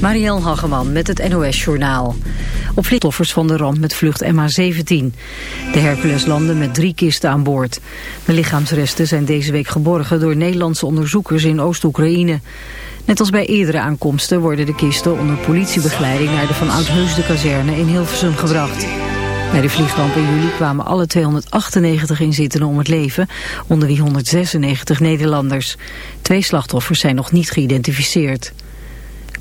Marielle Hageman met het NOS Journaal. Op vliegtoffers van de ramp met vlucht MH17. De Hercules landde met drie kisten aan boord. De lichaamsresten zijn deze week geborgen door Nederlandse onderzoekers in Oost-Oekraïne. Net als bij eerdere aankomsten worden de kisten onder politiebegeleiding naar de Van Oudheusde kazerne in Hilversum gebracht. Bij de vliegramp in juli kwamen alle 298 inzittenden om het leven, onder wie 196 Nederlanders. Twee slachtoffers zijn nog niet geïdentificeerd.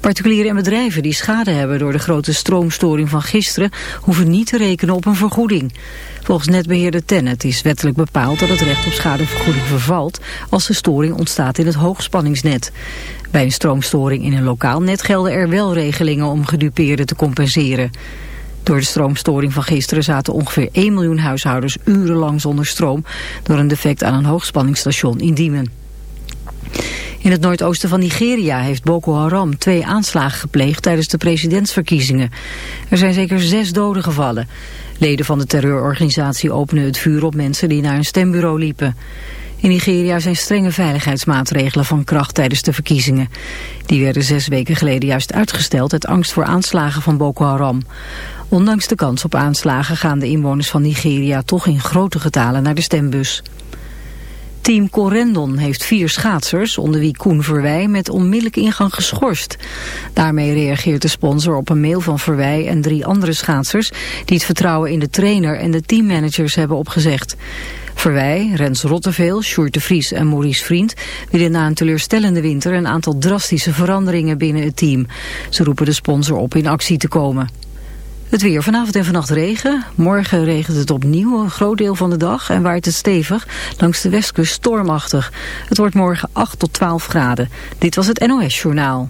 Particulieren en bedrijven die schade hebben door de grote stroomstoring van gisteren hoeven niet te rekenen op een vergoeding. Volgens netbeheerder Tennet is wettelijk bepaald dat het recht op schadevergoeding vervalt als de storing ontstaat in het hoogspanningsnet. Bij een stroomstoring in een lokaal net gelden er wel regelingen om gedupeerden te compenseren. Door de stroomstoring van gisteren zaten ongeveer 1 miljoen huishoudens urenlang zonder stroom door een defect aan een hoogspanningsstation in Diemen. In het noordoosten van Nigeria heeft Boko Haram twee aanslagen gepleegd tijdens de presidentsverkiezingen. Er zijn zeker zes doden gevallen. Leden van de terreurorganisatie openen het vuur op mensen die naar een stembureau liepen. In Nigeria zijn strenge veiligheidsmaatregelen van kracht tijdens de verkiezingen. Die werden zes weken geleden juist uitgesteld uit angst voor aanslagen van Boko Haram. Ondanks de kans op aanslagen gaan de inwoners van Nigeria toch in grote getalen naar de stembus. Team Corendon heeft vier schaatsers, onder wie Koen Verwij, met onmiddellijke ingang geschorst. Daarmee reageert de sponsor op een mail van Verwij en drie andere schaatsers... die het vertrouwen in de trainer en de teammanagers hebben opgezegd. Verwij, Rens Rotteveel, Sjoerd de Vries en Maurice Vriend... willen na een teleurstellende winter een aantal drastische veranderingen binnen het team. Ze roepen de sponsor op in actie te komen. Het weer vanavond en vannacht regen. Morgen regent het opnieuw een groot deel van de dag en waait het stevig. Langs de westkust stormachtig. Het wordt morgen 8 tot 12 graden. Dit was het NOS Journaal.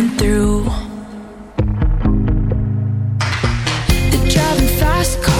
Going through. They're driving fast cars,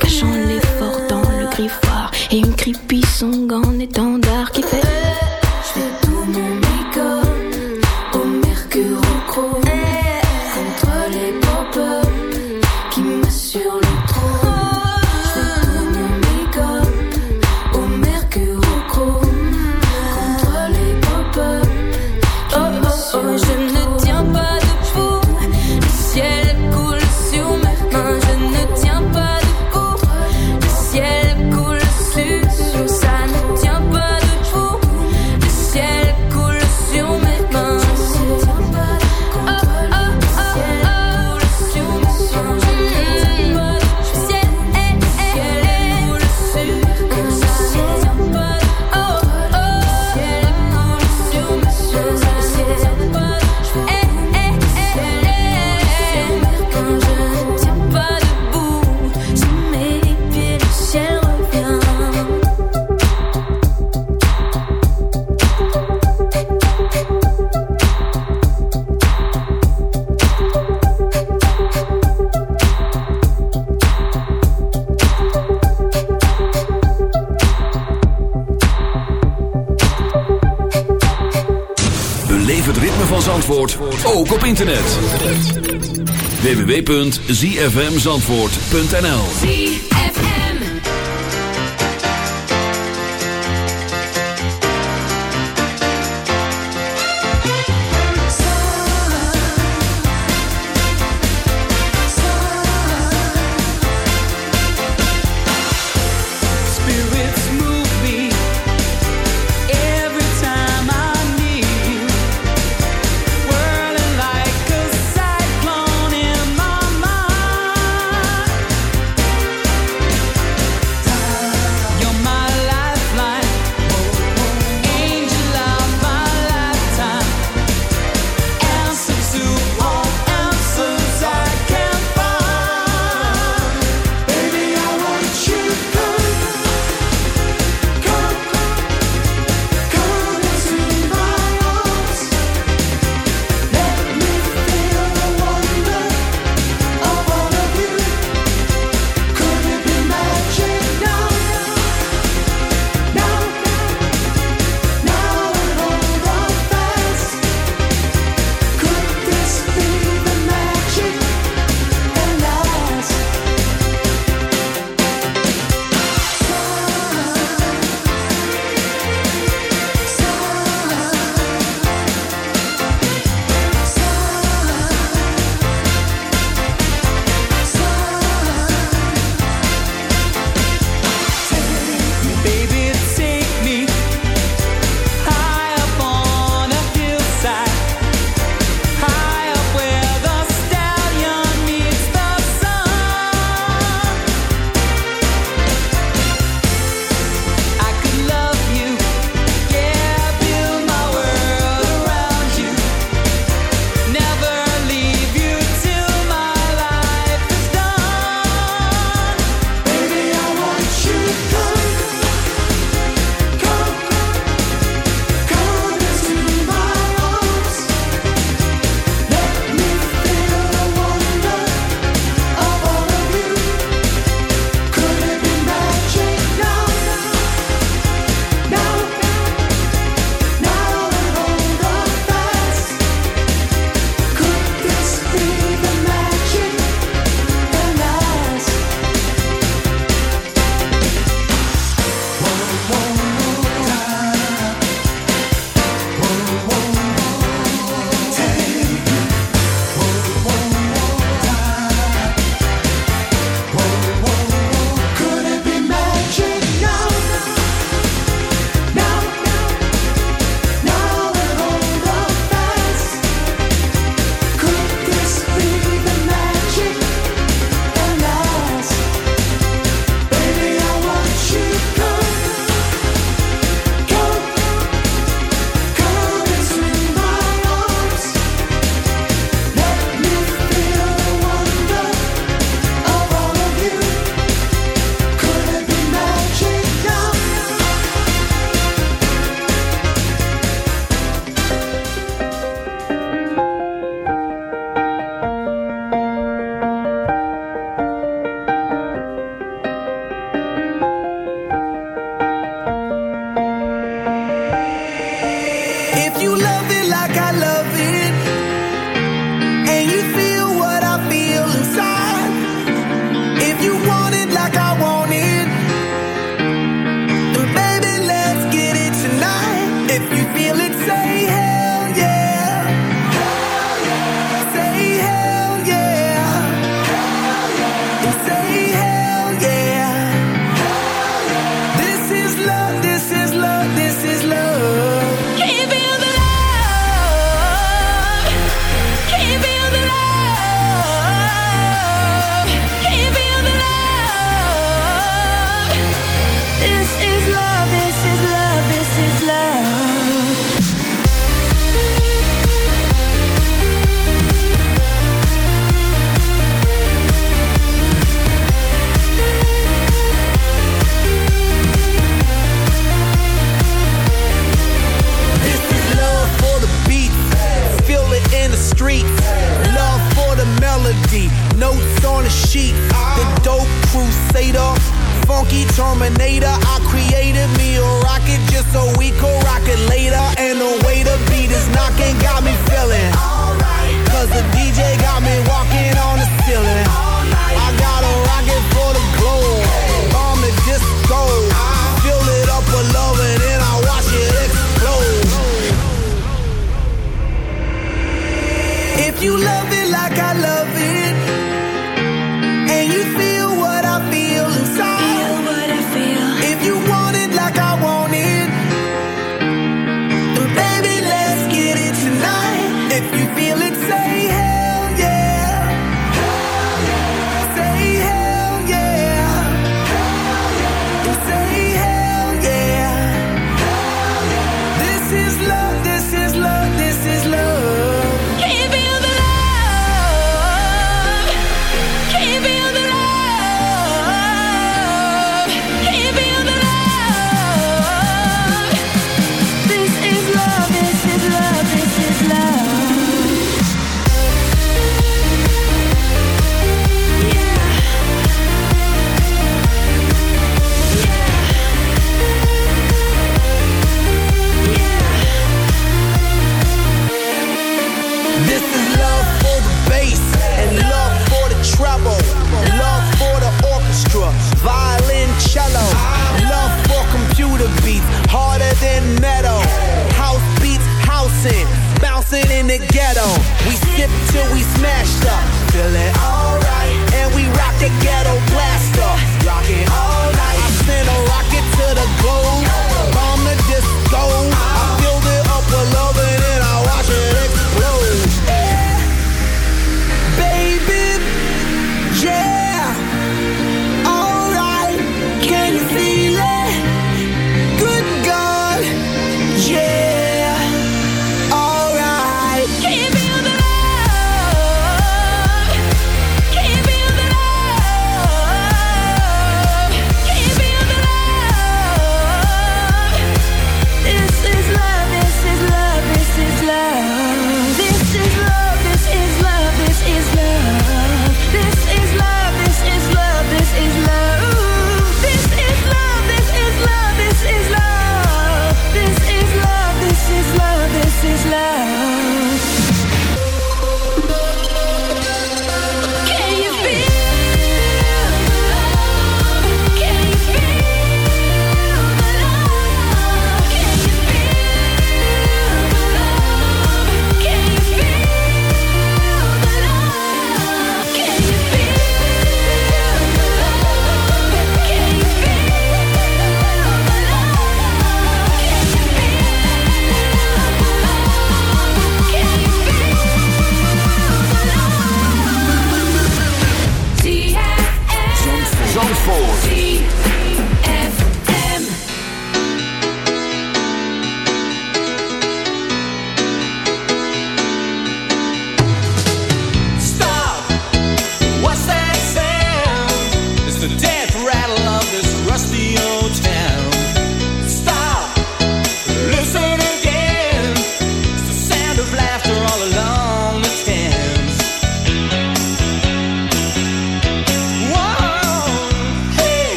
cachant l'effort dans le griffoir, et une creepy song en étant zfmzandvoort.nl